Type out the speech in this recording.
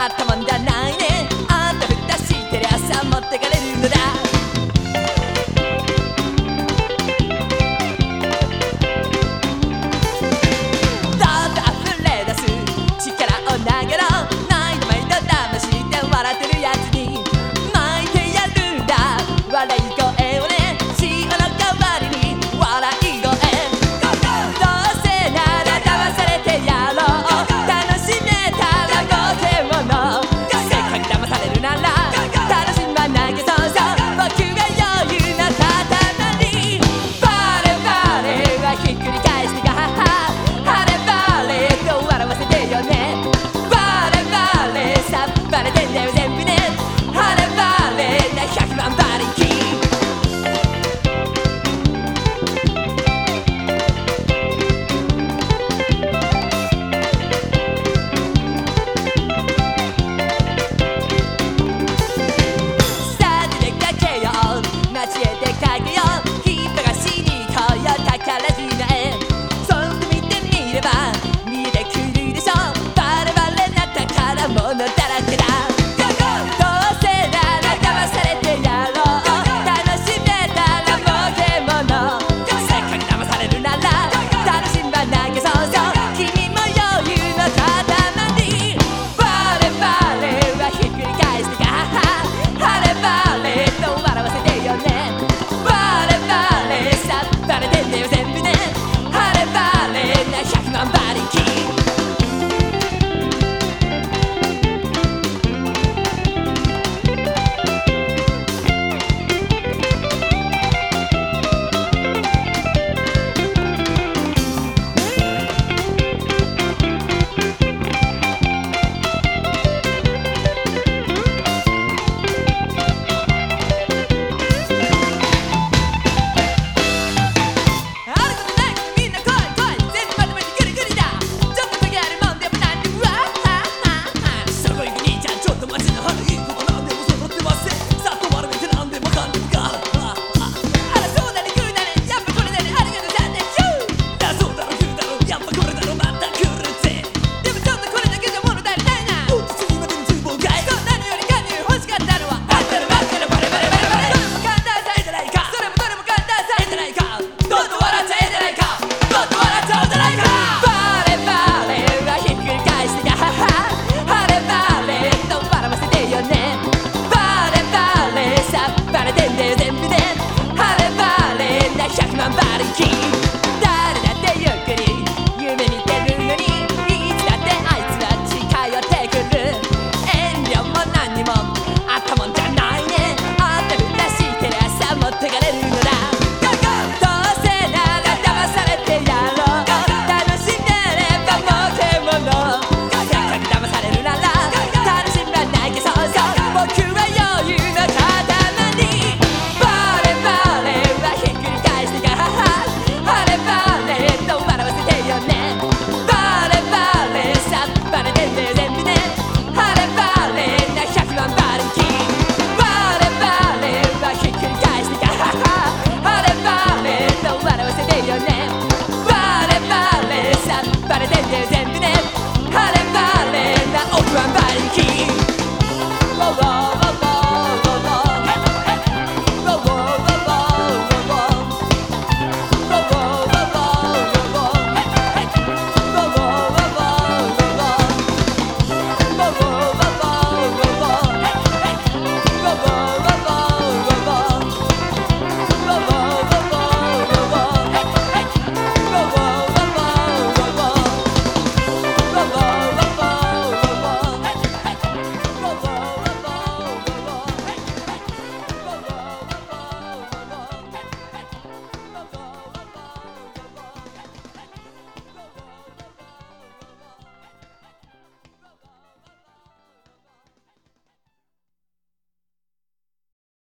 頭じゃないがひっくり返キーラ